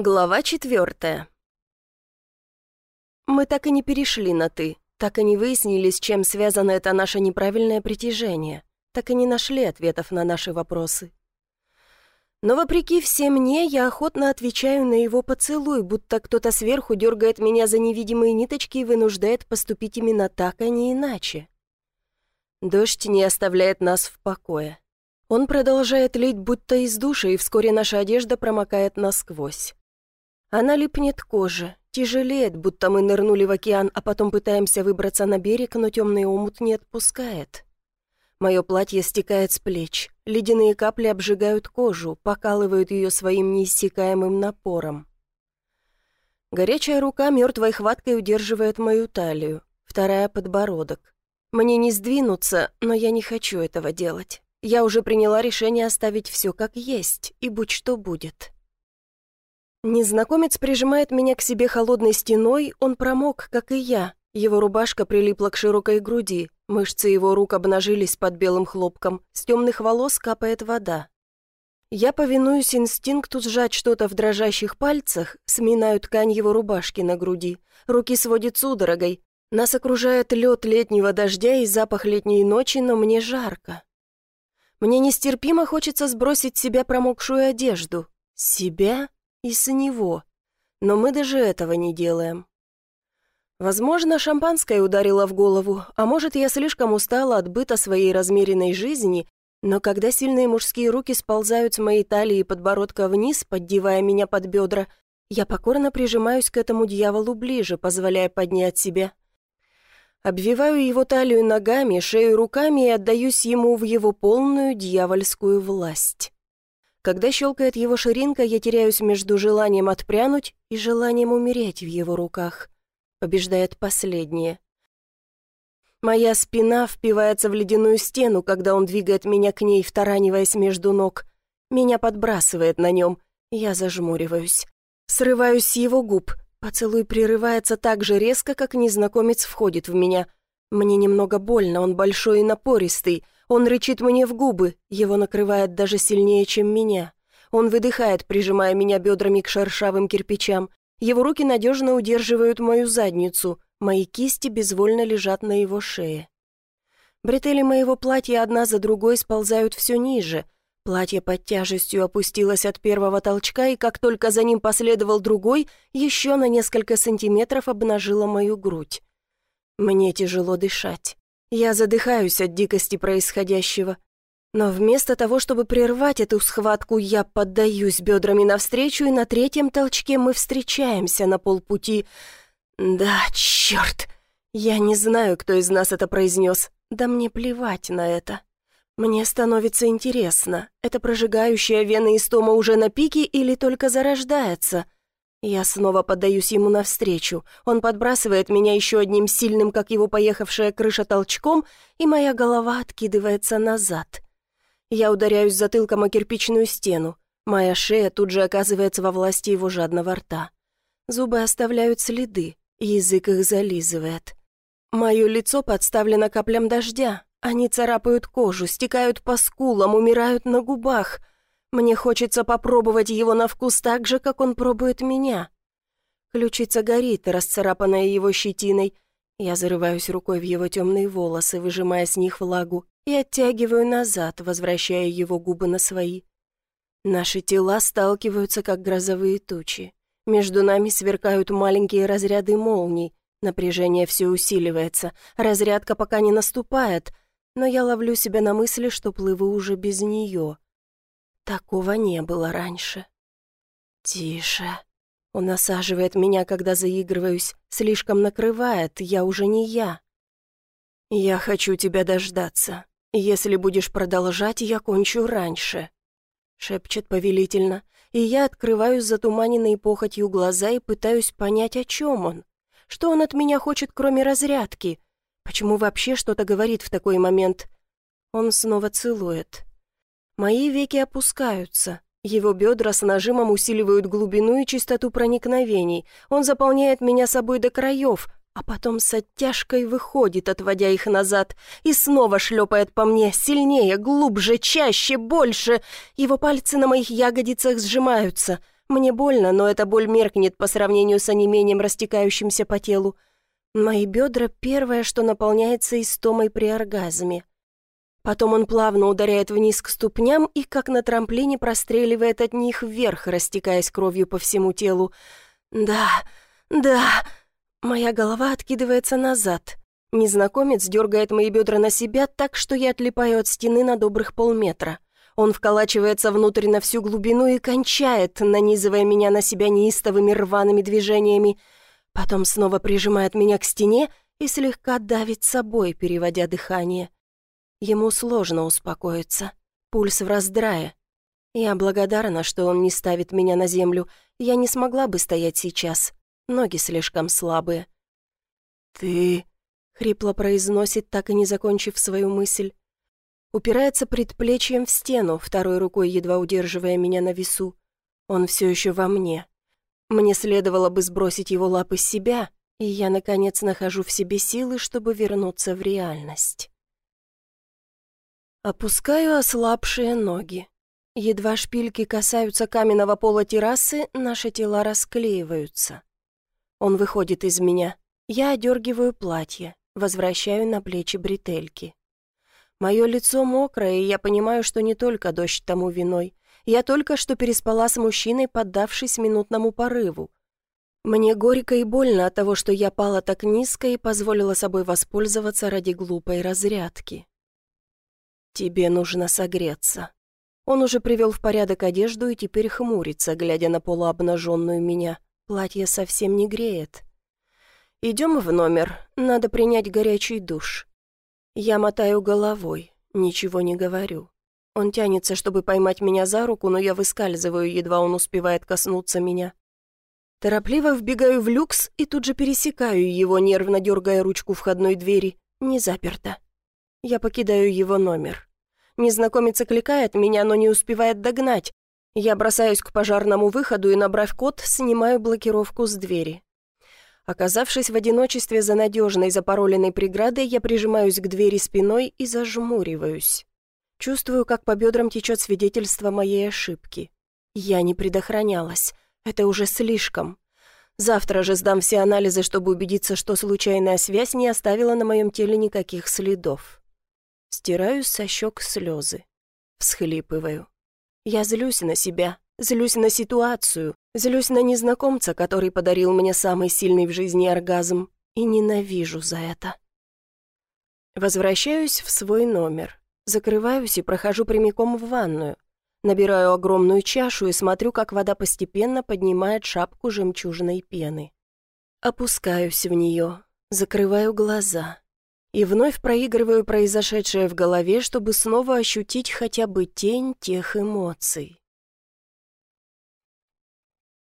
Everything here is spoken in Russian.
Глава четвертая. Мы так и не перешли на «ты», так и не выяснили, с чем связано это наше неправильное притяжение, так и не нашли ответов на наши вопросы. Но вопреки всем мне, я охотно отвечаю на его поцелуй, будто кто-то сверху дергает меня за невидимые ниточки и вынуждает поступить именно так, а не иначе. Дождь не оставляет нас в покое. Он продолжает лить будто из души, и вскоре наша одежда промокает насквозь. Она липнет коже, тяжелеет, будто мы нырнули в океан, а потом пытаемся выбраться на берег, но темный омут не отпускает. Мое платье стекает с плеч, ледяные капли обжигают кожу, покалывают ее своим неиссякаемым напором. Горячая рука мертвой хваткой удерживает мою талию, вторая — подбородок. Мне не сдвинуться, но я не хочу этого делать. Я уже приняла решение оставить все как есть, и будь что будет. Незнакомец прижимает меня к себе холодной стеной, он промок, как и я. Его рубашка прилипла к широкой груди, мышцы его рук обнажились под белым хлопком, с темных волос капает вода. Я повинуюсь инстинкту сжать что-то в дрожащих пальцах, сминаю ткань его рубашки на груди, руки сводит судорогой. Нас окружает лед летнего дождя и запах летней ночи, но мне жарко. Мне нестерпимо хочется сбросить с себя промокшую одежду. Себя и с него. Но мы даже этого не делаем. Возможно, шампанское ударило в голову, а может, я слишком устала от быта своей размеренной жизни, но когда сильные мужские руки сползают с моей талии и подбородка вниз, поддевая меня под бедра, я покорно прижимаюсь к этому дьяволу ближе, позволяя поднять себя. Обвиваю его талию ногами, шею руками и отдаюсь ему в его полную дьявольскую власть. Когда щелкает его ширинка, я теряюсь между желанием отпрянуть и желанием умереть в его руках. Побеждает последнее. Моя спина впивается в ледяную стену, когда он двигает меня к ней, втараниваясь между ног. Меня подбрасывает на нем. Я зажмуриваюсь. Срываюсь с его губ. Поцелуй прерывается так же резко, как незнакомец входит в меня. Мне немного больно, он большой и напористый — он рычит мне в губы, его накрывает даже сильнее, чем меня. Он выдыхает, прижимая меня бедрами к шершавым кирпичам. Его руки надежно удерживают мою задницу, мои кисти безвольно лежат на его шее. Бретели моего платья одна за другой сползают все ниже. Платье под тяжестью опустилось от первого толчка, и как только за ним последовал другой, еще на несколько сантиметров обнажило мою грудь. Мне тяжело дышать. Я задыхаюсь от дикости происходящего. Но вместо того, чтобы прервать эту схватку, я поддаюсь бедрами навстречу, и на третьем толчке мы встречаемся на полпути. Да, черт! Я не знаю, кто из нас это произнес. Да мне плевать на это. Мне становится интересно, это прожигающая вены истома уже на пике или только зарождается — я снова поддаюсь ему навстречу. Он подбрасывает меня еще одним сильным, как его поехавшая крыша, толчком, и моя голова откидывается назад. Я ударяюсь затылком о кирпичную стену. Моя шея тут же оказывается во власти его жадного рта. Зубы оставляют следы, язык их зализывает. Мое лицо подставлено каплям дождя. Они царапают кожу, стекают по скулам, умирают на губах — мне хочется попробовать его на вкус так же, как он пробует меня. Ключица горит, расцарапанная его щетиной. Я зарываюсь рукой в его темные волосы, выжимая с них влагу, и оттягиваю назад, возвращая его губы на свои. Наши тела сталкиваются, как грозовые тучи. Между нами сверкают маленькие разряды молний. Напряжение все усиливается. Разрядка пока не наступает, но я ловлю себя на мысли, что плыву уже без нее. Такого не было раньше. «Тише». Он насаживает меня, когда заигрываюсь, слишком накрывает, я уже не я. «Я хочу тебя дождаться. Если будешь продолжать, я кончу раньше», — шепчет повелительно, и я открываю затуманенные похотью глаза и пытаюсь понять, о чем он. Что он от меня хочет, кроме разрядки? Почему вообще что-то говорит в такой момент? Он снова целует. Мои веки опускаются. Его бедра с нажимом усиливают глубину и чистоту проникновений. Он заполняет меня собой до краев, а потом с оттяжкой выходит, отводя их назад, и снова шлепает по мне, сильнее, глубже, чаще, больше. Его пальцы на моих ягодицах сжимаются. Мне больно, но эта боль меркнет по сравнению с онемением, растекающимся по телу. Мои бедра — первое, что наполняется истомой при оргазме. Потом он плавно ударяет вниз к ступням и, как на трамплине, простреливает от них вверх, растекаясь кровью по всему телу. «Да, да...» Моя голова откидывается назад. Незнакомец дергает мои бедра на себя так, что я отлипаю от стены на добрых полметра. Он вколачивается внутрь на всю глубину и кончает, нанизывая меня на себя неистовыми рваными движениями. Потом снова прижимает меня к стене и слегка давит собой, переводя дыхание. Ему сложно успокоиться. Пульс в раздрае. Я благодарна, что он не ставит меня на землю. Я не смогла бы стоять сейчас. Ноги слишком слабые. «Ты...» — хрипло произносит, так и не закончив свою мысль. Упирается предплечьем в стену, второй рукой едва удерживая меня на весу. Он все еще во мне. Мне следовало бы сбросить его лапы с себя, и я, наконец, нахожу в себе силы, чтобы вернуться в реальность. Опускаю ослабшие ноги. Едва шпильки касаются каменного пола террасы, наши тела расклеиваются. Он выходит из меня. Я одергиваю платье, возвращаю на плечи бретельки. Мое лицо мокрое, и я понимаю, что не только дождь тому виной. Я только что переспала с мужчиной, поддавшись минутному порыву. Мне горько и больно от того, что я пала так низко и позволила собой воспользоваться ради глупой разрядки. «Тебе нужно согреться». Он уже привел в порядок одежду и теперь хмурится, глядя на полуобнаженную меня. Платье совсем не греет. «Идем в номер. Надо принять горячий душ». Я мотаю головой, ничего не говорю. Он тянется, чтобы поймать меня за руку, но я выскальзываю, едва он успевает коснуться меня. Торопливо вбегаю в люкс и тут же пересекаю его, нервно дергая ручку входной двери. Не заперто. Я покидаю его номер. Незнакомец окликает меня, но не успевает догнать. Я бросаюсь к пожарному выходу и, набрав код, снимаю блокировку с двери. Оказавшись в одиночестве за надежной запароленной преградой, я прижимаюсь к двери спиной и зажмуриваюсь. Чувствую, как по бедрам течет свидетельство моей ошибки. Я не предохранялась. Это уже слишком. Завтра же сдам все анализы, чтобы убедиться, что случайная связь не оставила на моем теле никаких следов. Стираю со щек слезы. Всхлипываю. Я злюсь на себя, злюсь на ситуацию, злюсь на незнакомца, который подарил мне самый сильный в жизни оргазм, и ненавижу за это. Возвращаюсь в свой номер, закрываюсь и прохожу прямиком в ванную. Набираю огромную чашу и смотрю, как вода постепенно поднимает шапку жемчужной пены. Опускаюсь в нее, закрываю глаза и вновь проигрываю произошедшее в голове, чтобы снова ощутить хотя бы тень тех эмоций.